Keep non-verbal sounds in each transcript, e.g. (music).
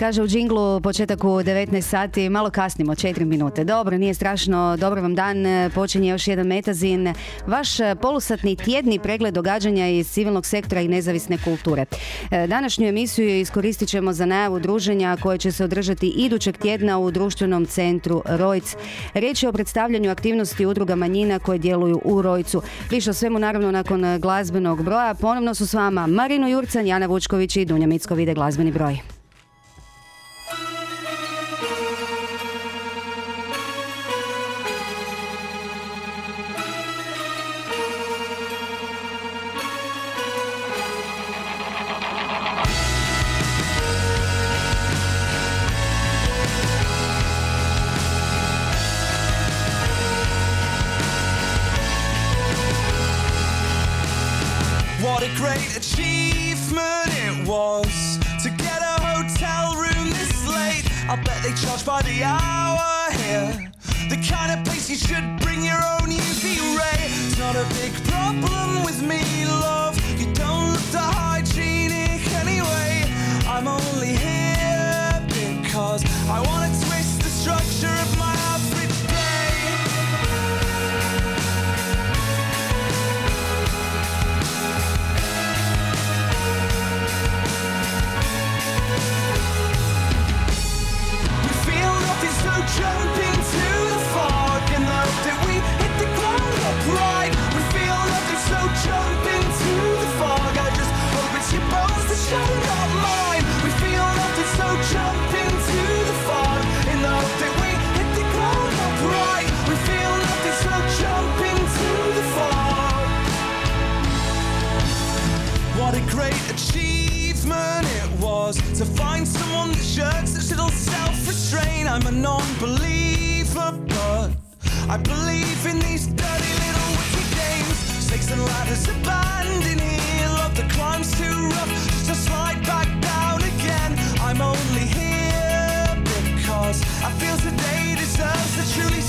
Kaže u džinglu početak u 19 sati, malo kasnimo, 4 minute. Dobro, nije strašno, dobro vam dan, počinje još jedan metazin. Vaš polusatni tjedni pregled događanja iz civilnog sektora i nezavisne kulture. E, današnju emisiju iskoristit ćemo za najavu druženja koje će se održati idućeg tjedna u društvenom centru Rojc. Riječ je o predstavljanju aktivnosti udruga manjina koje djeluju u Rojcu. Više o svemu naravno nakon glazbenog broja. Ponovno su s vama Marino Jurcan, Jana Vučković i Dunja Micko vide glazbeni broj. shirt, such little self-restraint. I'm a non-believer, but I believe in these dirty little wicked games. Snakes and ladders abandoned here. Love the climb's too rough, just to slide back down again. I'm only here because I feel today deserves the truly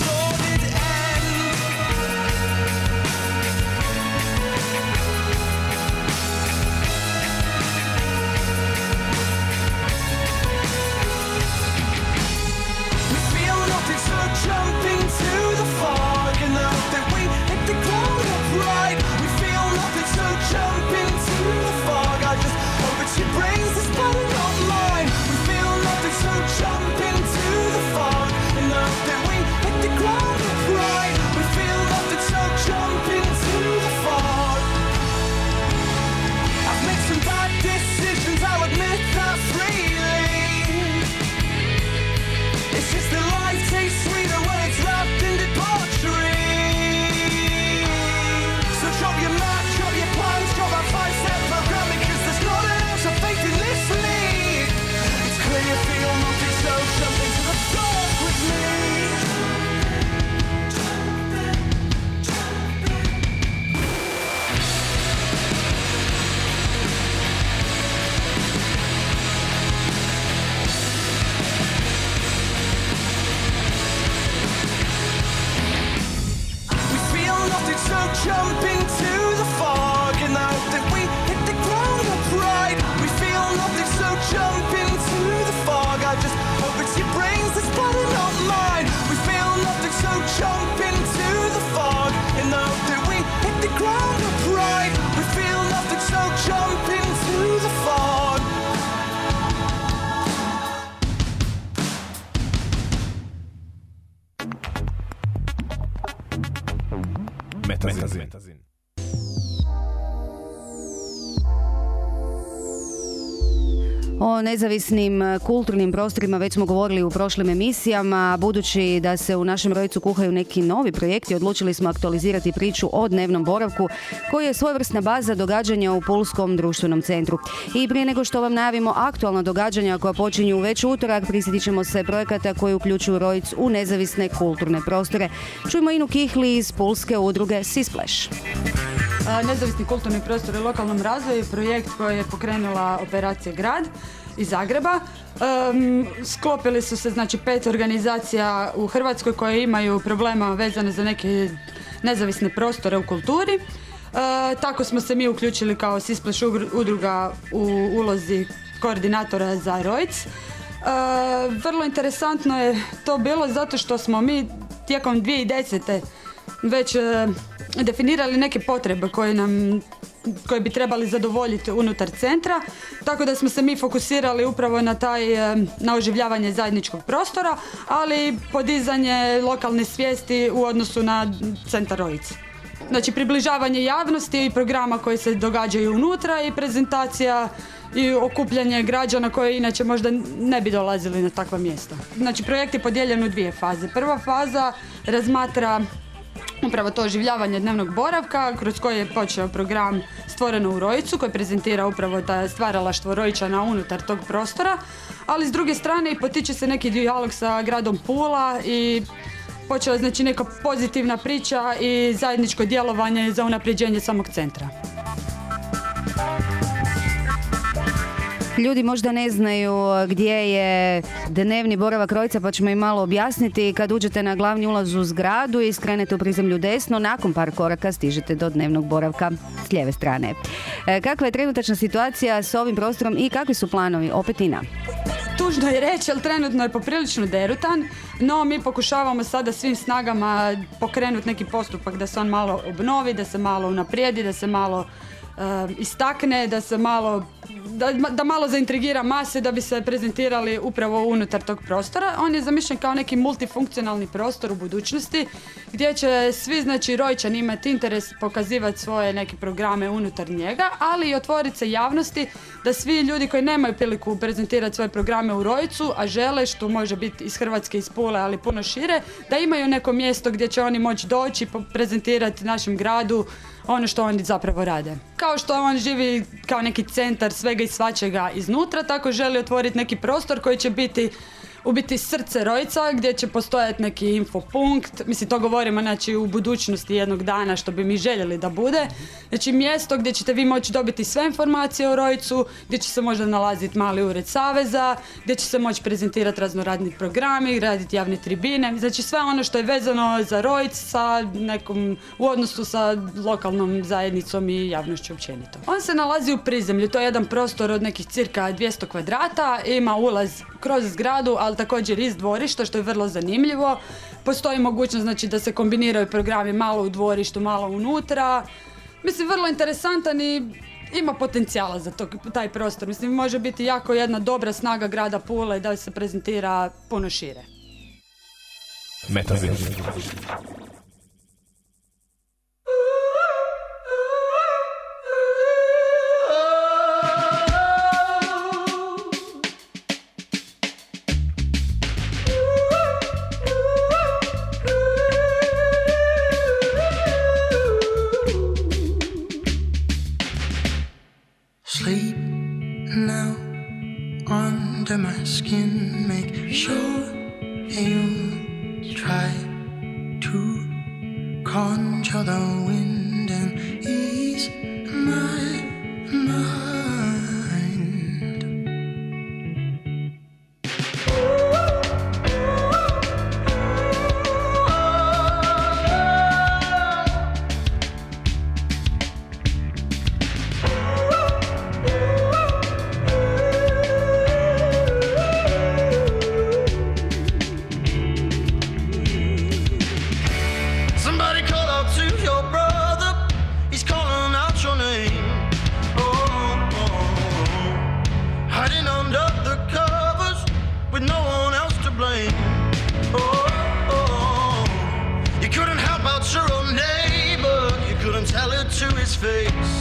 Nezavisnim e, kulturnim prostorima već smo govorili u prošlim emisijama. Budući da se u našem rojcu kuhaju neki novi projekti, odlučili smo aktualizirati priču o dnevnom boravku koji je svojevrsna baza događanja u Pulskom društvenom centru. I prije nego što vam najavimo aktualna događanja koja počinju već utorak, prisjetit ćemo se projekata koji uključuju Rojc u nezavisne kulturne prostore. Čujemo Inu Kihli iz Pulske udruge Sisplash. Nezavisni kulturni prostor u lokalnom razvoju je projekt koji je pokrenula operacija Grad iz Zagreba. sklopili su se znači pet organizacija u Hrvatskoj koje imaju problema vezane za neke nezavisne prostore u kulturi. E, tako smo se mi uključili kao Sisplash udruga u ulozi koordinatora za Rojc. E, vrlo interesantno je to bilo zato što smo mi tijekom 2010. već e, definirali neke potrebe koje nam koje bi trebali zadovoljiti unutar centra, tako da smo se mi fokusirali upravo na taj, e, na oživljavanje zajedničkog prostora, ali podizanje lokalne svijesti u odnosu na centar Rojic. Znači približavanje javnosti i programa koji se događaju unutra i prezentacija i okupljanje građana koje inače možda ne bi dolazili na takva mjesta. Znači projekt je podijeljen u dvije faze. Prva faza razmatra upravo to oživljavanje dnevnog boravka kroz koji je počeo program stvoreno u Rojicu koji prezentira upravo ta stvaralaštvo Rojičana unutar tog prostora, ali s druge strane i potiče se neki dijalog sa gradom Pula i počela znači neka pozitivna priča i zajedničko djelovanje za unapređenje samog centra. Ljudi možda ne znaju gdje je dnevni boravak Rojca, pa ćemo im malo objasniti. Kad uđete na glavni ulaz u zgradu i skrenete u prizemlju desno, nakon par koraka stižete do dnevnog boravka s lijeve strane. E, kakva je trenutačna situacija s ovim prostorom i kakvi su planovi? Opet Ina. Tužno je reći, ali trenutno je poprilično derutan, no mi pokušavamo sada svim snagama pokrenuti neki postupak da se on malo obnovi, da se malo unaprijedi, da se malo uh, istakne, da se malo da, da malo zaintrigira mase da bi se prezentirali upravo unutar tog prostora. On je zamišljen kao neki multifunkcionalni prostor u budućnosti gdje će svi znači rojčani imati interes pokazivati svoje neke programe unutar njega, ali i otvoriti se javnosti da svi ljudi koji nemaju priliku prezentirati svoje programe u Rojcu, a žele, što može biti iz Hrvatske, iz Pule, ali puno šire, da imaju neko mjesto gdje će oni moći doći i prezentirati našem gradu ono što oni zapravo rade. Kao što on živi kao neki centar svega i svačega iznutra, tako želi otvoriti neki prostor koji će biti u biti srce Rojca gdje će postojati neki infopunkt, mislim to govorimo znači u budućnosti jednog dana što bi mi željeli da bude, znači mjesto gdje ćete vi moći dobiti sve informacije o Rojcu, gdje će se možda nalaziti mali ured Saveza, gdje će se moći prezentirati raznoradni programi, raditi javne tribine, znači sve ono što je vezano za Rojc sa nekom, u odnosu sa lokalnom zajednicom i javnošću općenito. On se nalazi u prizemlju, to je jedan prostor od nekih cirka 200 kvadrata, ima ulaz kroz zgradu, ali ali također iz dvorišta što je vrlo zanimljivo. Postoji mogućnost znači da se kombiniraju programi malo u dvorištu, malo unutra. Mislim, vrlo interesantan i ima potencijala za to, taj prostor. Mislim, može biti jako jedna dobra snaga grada Pule da se prezentira puno šire. Metazin. (laughs) his face.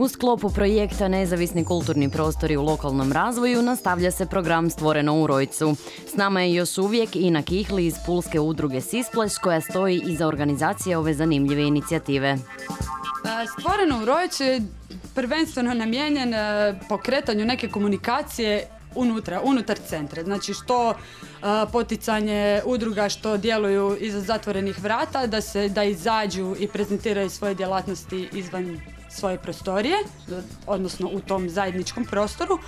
U sklopu projekta Nezavisni kulturni prostori u lokalnom razvoju nastavlja se program Stvoreno u Rojcu. S nama je još uvijek Ina Kihli iz Pulske udruge Sispleš koja stoji iza organizacije ove zanimljive inicijative. E, Stvoreno u Rojcu je prvenstveno namijenjen e, pokretanju neke komunikacije unutra, unutar centra. Znači što e, poticanje udruga što djeluju iza zatvorenih vrata, da se da izađu i prezentiraju svoje djelatnosti izvan svoje prostorije, odnosno u tom zajedničkom prostoru.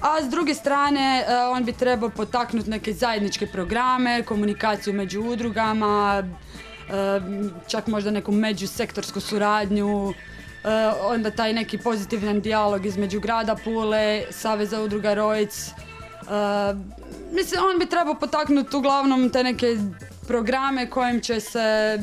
A s druge strane, e, on bi trebao potaknuti neke zajedničke programe, komunikaciju među udrugama, e, čak možda neku međusektorsku suradnju, e, onda taj neki pozitivan dijalog između grada Pule, Saveza udruga Rojc. Mislim, on bi trebao potaknuti uglavnom te neke programe kojim će se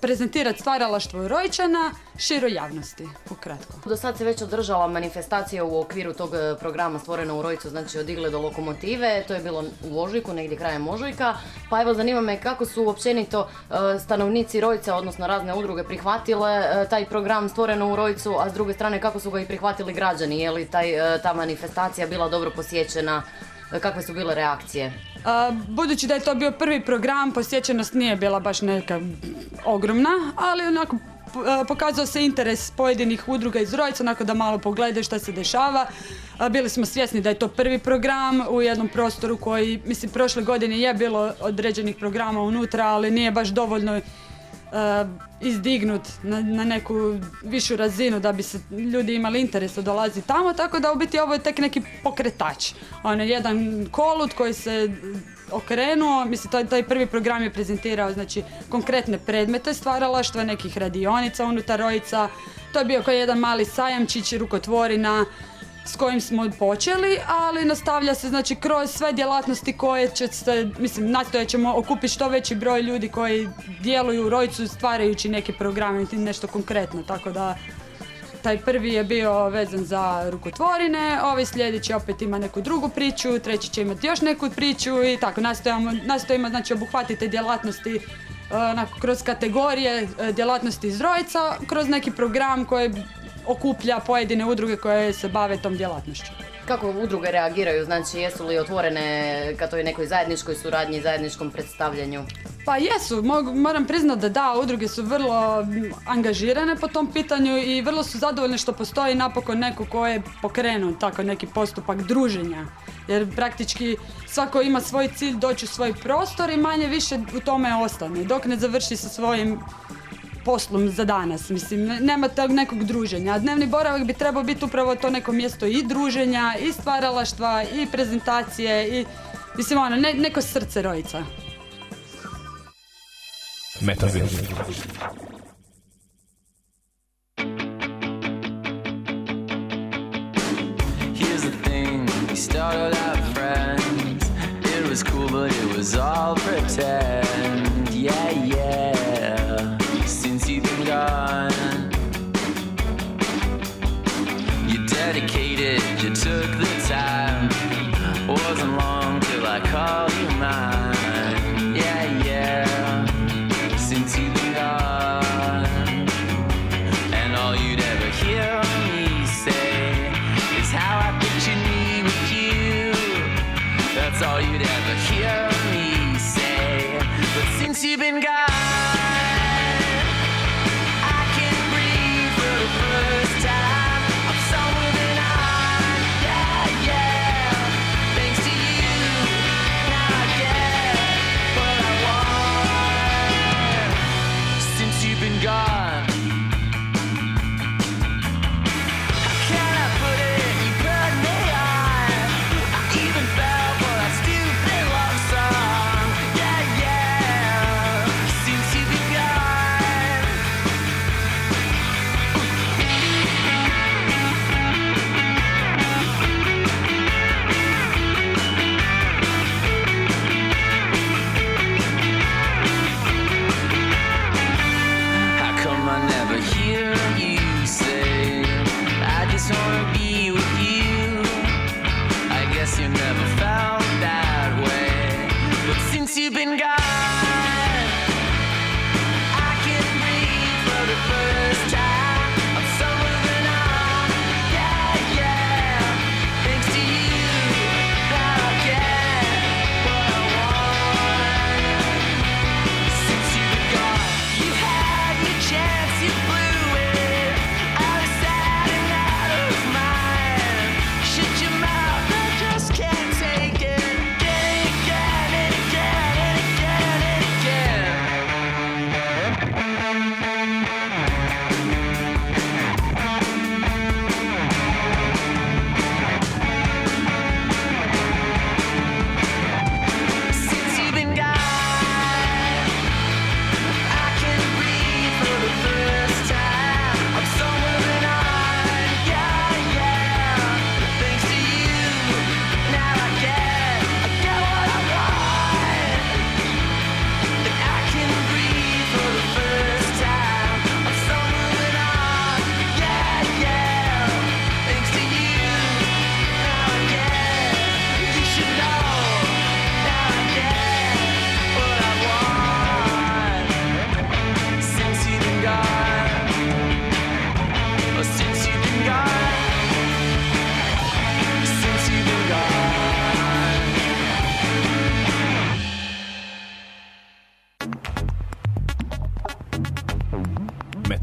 prezentirati stvaralaštvo Rojčana široj javnosti, ukratko. Do sad se već održala manifestacija u okviru tog e, programa Stvoreno u Rojcu, znači od igle do lokomotive, to je bilo u Ožujku, negdje krajem Ožujka, pa evo zanima me kako su općenito e, stanovnici Rojca, odnosno razne udruge prihvatile e, taj program Stvoreno u Rojcu, a s druge strane kako su ga i prihvatili građani, je li taj, ta manifestacija bila dobro posjećena, kakve su bile reakcije? A, budući da je to bio prvi program, posjećenost nije bila baš neka ogromna, ali onako pokazao se interes pojedinih udruga iz Rojca, onako da malo pogledaju šta se dešava. A, bili smo svjesni da je to prvi program u jednom prostoru koji, mislim, prošle godine je bilo određenih programa unutra, ali nije baš dovoljno e, izdignut na, na neku višu razinu da bi se ljudi imali interes da dolazi tamo, tako da u biti ovo je tek neki pokretač. On je jedan kolut koji se okrenuo, mislim taj, taj prvi program je prezentirao znači konkretne predmete stvaralaštva, nekih radionica unutar Rojica, to je bio kao jedan mali sajamčić, rukotvorina, s kojim smo počeli, ali nastavlja se znači kroz sve djelatnosti koje će se, mislim, nastojat ćemo okupiti što veći broj ljudi koji djeluju u Rojcu stvarajući neki program i nešto konkretno, tako da taj prvi je bio vezan za rukotvorine, ovaj sljedeći opet ima neku drugu priču, treći će imati još neku priču i tako nastojimo, nastojimo znači obuhvatiti djelatnosti e, onako, kroz kategorije e, djelatnosti iz Rojca, kroz neki program koji okuplja pojedine udruge koje se bave tom djelatnošću. Kako udruge reagiraju, znači jesu li otvorene ka toj nekoj zajedničkoj suradnji, zajedničkom predstavljanju? Pa jesu, moram priznati da da, udruge su vrlo angažirane po tom pitanju i vrlo su zadovoljne što postoji napokon neko ko je pokrenuo tako neki postupak druženja. Jer praktički svako ima svoj cilj doći u svoj prostor i manje više u tome ostane. Dok ne završi sa svojim poslom za danas. Mislim, ne- nema tog nekog druženja. A dnevni boravak bi trebao biti upravo to neko mjesto i druženja, i stvaralaštva, i prezentacije, i mislim ono, ne- neko srce rojica. Here's the thing, we started out friends. It was cool, but it was all pretend.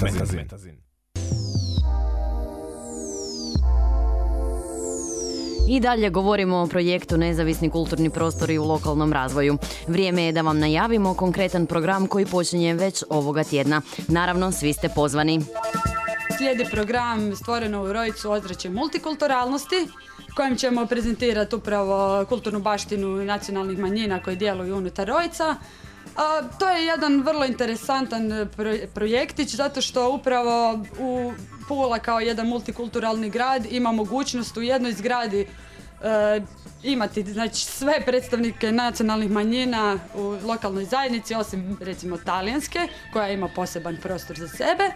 Metazin. I dalje govorimo o projektu Nezavisni kulturni prostori u lokalnom razvoju. Vrijeme je da vam najavimo konkretan program koji počinje već ovoga tjedna. Naravno, svi ste pozvani. Slijedi program stvoreno u Rojicu ozračje multikulturalnosti kojim ćemo prezentirati upravo kulturnu baštinu nacionalnih manjina koji djeluju unutar Rojca. A, to je jedan vrlo interesantan e, pro- projektić zato što upravo u Pula kao jedan multikulturalni grad ima mogućnost u jednoj zgradi e, imati znači sve predstavnike nacionalnih manjina u lokalnoj zajednici osim recimo talijanske koja ima poseban prostor za sebe.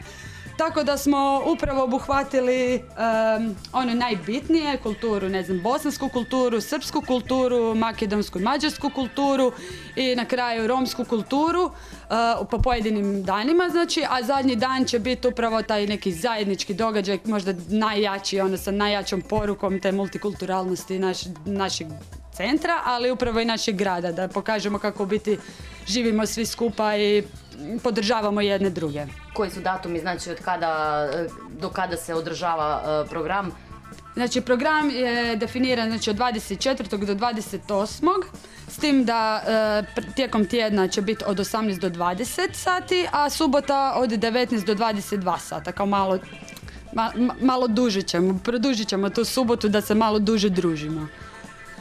Tako da smo upravo obuhvatili em, ono najbitnije, kulturu, ne znam, bosansku kulturu, srpsku kulturu, makedonsku i mađarsku kulturu i na kraju romsku kulturu e, po pojedinim danima, znači, a zadnji dan će biti upravo taj neki zajednički događaj, možda najjači, ono sa najjačom porukom te multikulturalnosti naš, našeg centra, ali upravo i našeg grada, da pokažemo kako biti živimo svi skupa i podržavamo jedne druge. Koji su datumi, znači od kada, e, do kada se održava e, program? Znači program je definiran znači, od 24. do 28. S tim da e, tijekom tjedna će biti od 18 do 20 sati, a subota od 19 do 22 sata, kao malo, ma- ma- malo duže ćemo, produžit ćemo tu subotu da se malo duže družimo.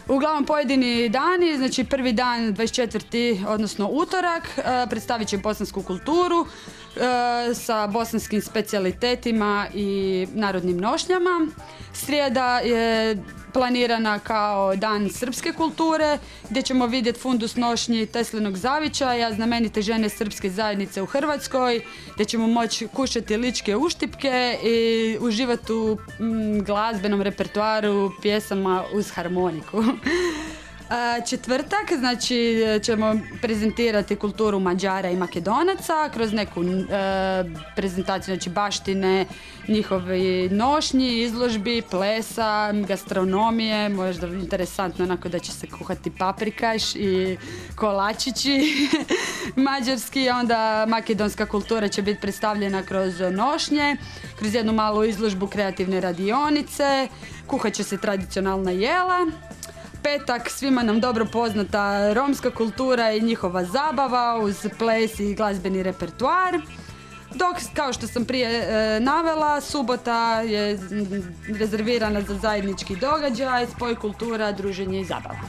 Uglavnom pojedini dani, znači prvi dan 24. odnosno utorak, e, predstavit će bosansku kulturu sa bosanskim specijalitetima i narodnim nošnjama. Srijeda je planirana kao dan srpske kulture gdje ćemo vidjeti fundus nošnji Teslinog zavičaja, znamenite žene srpske zajednice u Hrvatskoj, gdje ćemo moći kušati ličke uštipke i uživati u mm, glazbenom repertoaru pjesama uz harmoniku. (laughs) Četvrtak, znači ćemo prezentirati kulturu Mađara i Makedonaca kroz neku e, prezentaciju, znači baštine, njihovi nošnji, izložbi, plesa, gastronomije, možda interesantno onako da će se kuhati paprikaš i kolačići (laughs) mađarski, onda makedonska kultura će biti predstavljena kroz nošnje, kroz jednu malu izložbu kreativne radionice, kuhat će se tradicionalna jela, petak svima nam dobro poznata romska kultura i njihova zabava uz ples i glazbeni repertoar. Dok, kao što sam prije e, navela, subota je rezervirana za zajednički događaj, spoj kultura, druženje i zabava.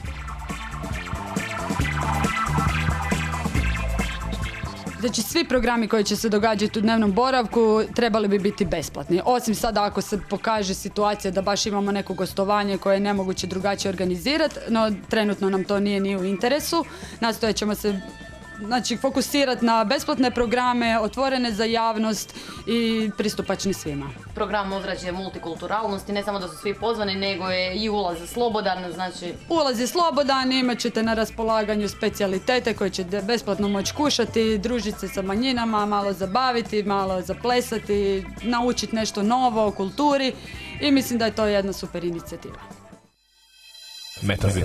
Znači svi programi koji će se događati u dnevnom boravku trebali bi biti besplatni. Osim sada ako se pokaže situacija da baš imamo neko gostovanje koje je nemoguće drugačije organizirati, no trenutno nam to nije ni u interesu. Nastojat ćemo se znači, fokusirati na besplatne programe, otvorene za javnost i pristupačni svima. Program ozračje multikulturalnosti, ne samo da su svi pozvani, nego je i ulaz slobodan, znači Ulaz je slobodan, imat ćete na raspolaganju specijalitete koje ćete besplatno moći kušati, družiti se sa manjinama, malo zabaviti, malo zaplesati, naučiti nešto novo o kulturi i mislim da je to jedna super inicijativa. Metazin.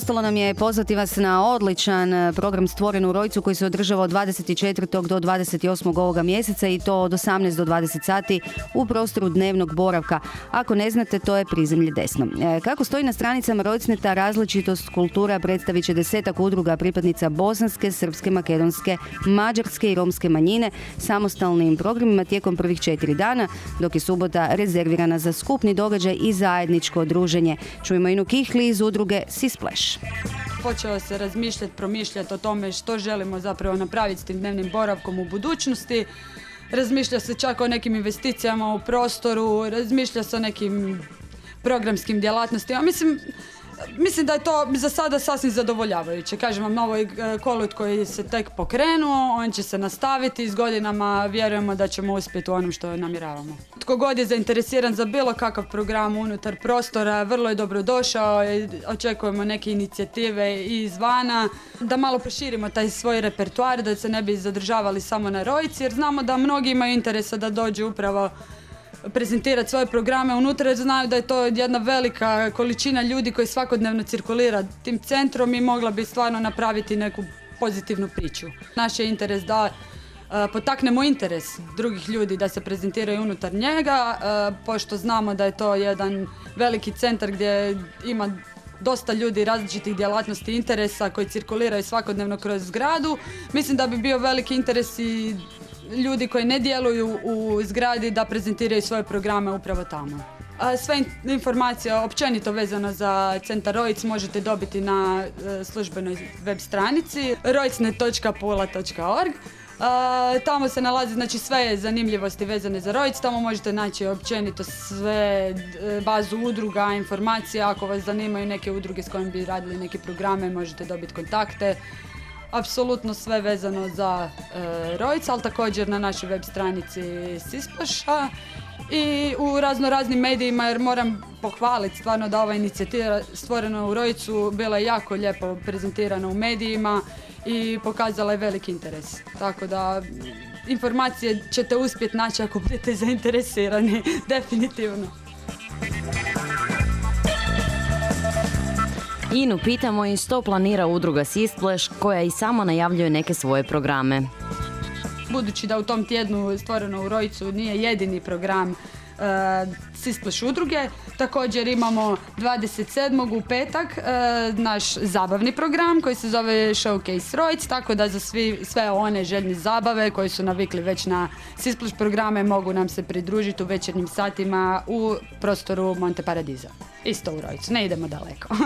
Preostalo nam je pozvati vas na odličan e, program stvoren u Rojcu koji se održava od 24. do 28. ovoga mjeseca i to od 18 do 20 sati u prostoru dnevnog boravka. Ako ne znate, to je prizemlje desno. E, Kako stoji na stranicama Rojcneta, različitost kultura predstavit će desetak udruga pripadnica bosanske, srpske, makedonske, mađarske i romske manjine samostalnim programima tijekom prvih četiri dana, dok je subota rezervirana za skupni događaj i zajedničko druženje. Čujemo Inu Kihli iz udruge Sisplash. Počelo se razmišljati, promišljati o tome što želimo zapravo napraviti s tim dnevnim boravkom u budućnosti. Razmišlja se čak o nekim investicijama u prostoru, razmišlja se o nekim programskim djelatnostima. Mislim, mislim da je to za sada sasvim zadovoljavajuće. Kažem vam, ovo je e, kolut koji se tek pokrenuo, on će se nastaviti s godinama, vjerujemo da ćemo uspjeti u onom što namjeravamo. Tko god je zainteresiran za bilo kakav program unutar prostora, vrlo je dobro došao, i očekujemo neke inicijative i izvana, da malo proširimo taj svoj repertoar, da se ne bi zadržavali samo na rojici, jer znamo da mnogi imaju interesa da dođu upravo prezentirati svoje programe unutra jer znaju da je to jedna velika količina ljudi koji svakodnevno cirkulira tim centrom i mogla bi stvarno napraviti neku pozitivnu priču. Naš je interes da e, potaknemo interes drugih ljudi da se prezentiraju unutar njega, e, pošto znamo da je to jedan veliki centar gdje ima dosta ljudi različitih djelatnosti interesa koji cirkuliraju svakodnevno kroz zgradu. Mislim da bi bio veliki interes i ljudi koji ne djeluju u zgradi da prezentiraju svoje programe upravo tamo. Sve in- informacije općenito vezano za centar Rojic možete dobiti na e, službenoj web stranici rojcne.pula.org. A, tamo se nalazi znači sve zanimljivosti vezane za Rojic, tamo možete naći općenito sve e, bazu udruga, informacije, ako vas zanimaju neke udruge s kojim bi radili neke programe, možete dobiti kontakte apsolutno sve vezano za e, Rojc, ali također na našoj web stranici Sisplaša i u razno raznim medijima jer moram pohvaliti stvarno da ova inicijativa stvorena u Rojcu bila je jako lijepo prezentirana u medijima i pokazala je veliki interes. Tako da informacije ćete uspjeti naći ako budete zainteresirani, (laughs) definitivno. Inu pitamo i što planira udruga Sisplash koja i sama najavljuje neke svoje programe. budući da u tom tjednu stvoreno u Rojcu nije jedini program Sisplash udruge. Također imamo 27. u petak e, naš zabavni program koji se zove Showcase Rojc, tako da za svi, sve one željni zabave koji su navikli već na Sisplash programe mogu nam se pridružiti u večernjim satima u prostoru Monte Paradiza. Isto u Rojcu, ne idemo daleko. (laughs)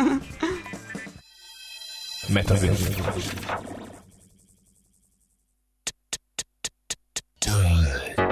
If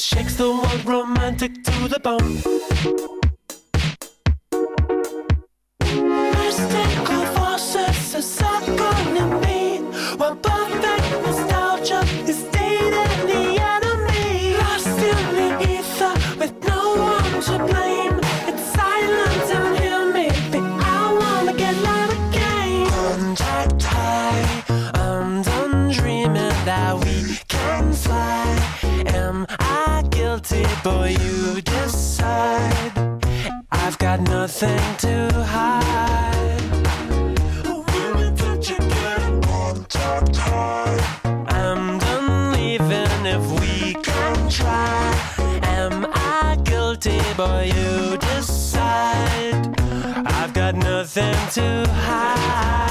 shakes the world romantic to the bone. Nothing to hide.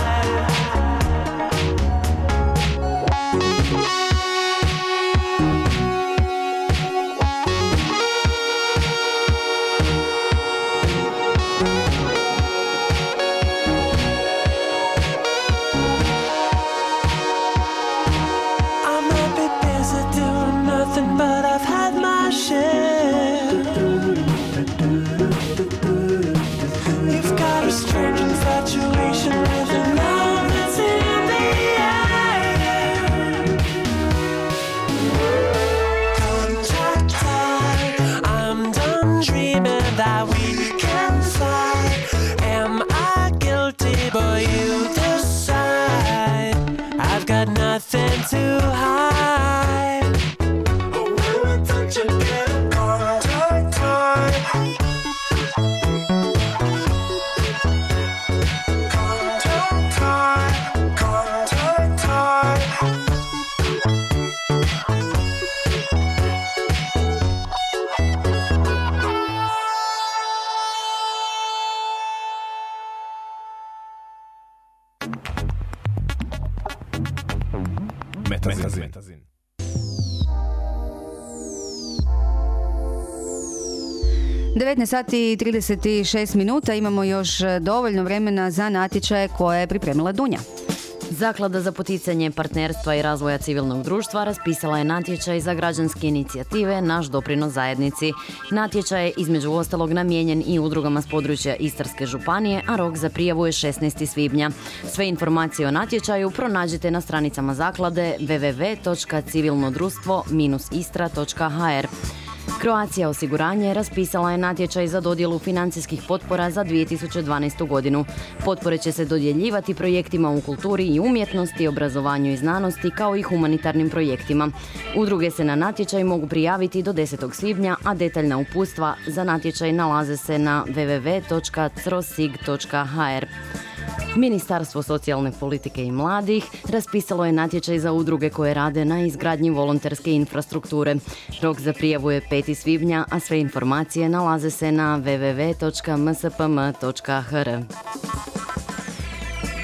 19 sati i 36 minuta imamo još e, dovoljno vremena za natječaje koje je pripremila Dunja. Zaklada za poticanje partnerstva i razvoja civilnog društva raspisala je natječaj za građanske inicijative Naš doprinos zajednici. Natječaj je između ostalog namijenjen i udrugama s područja Istarske županije, a rok za prijavu je 16. svibnja. Sve informacije o natječaju pronađite na stranicama zaklade www.civilnodruštvo-istra.hr. Croatia osiguranje raspisala je natječaj za dodjelu financijskih potpora za 2012. godinu. Potpore će se dodjeljivati projektima u kulturi i umjetnosti, obrazovanju i znanosti kao i humanitarnim projektima. Udruge se na natječaj mogu prijaviti do 10. svibnja, a detaljna uputstva za natječaj nalaze se na www.crosig.hr. Ministarstvo socijalne politike i mladih raspisalo je natječaj za udruge koje rade na izgradnji volonterske infrastrukture. Rok za prijavu je 5. svibnja, a sve informacije nalaze se na www.mspm.hr.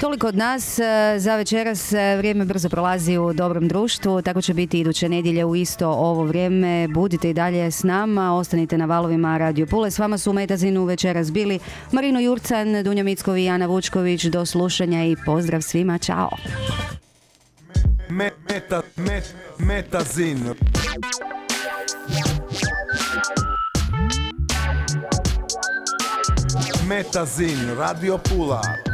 Toliko od nas e, za večeras. e, Vrijeme brzo prolazi u dobrom društvu, tako će biti iduće nedjelje u isto ovo vrijeme. Budite i dalje s nama, ostanite na valovima Radio Pule. S vama su u Metazinu večeras bili Marino Jurcan, Dunja Mickovi i Ana Vučković. Do slušanja i pozdrav svima. Ćao! Me, meta, met, metazin. Metazin, Radio Pula.